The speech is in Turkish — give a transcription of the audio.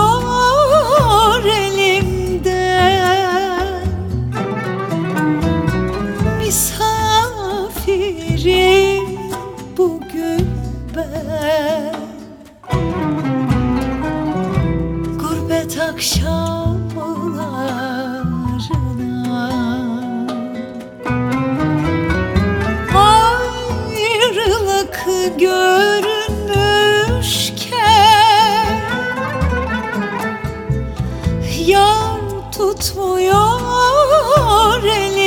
kaçıyor elimden Misafirim bugün ben. Gurbet akşamlar tutmuyor elini.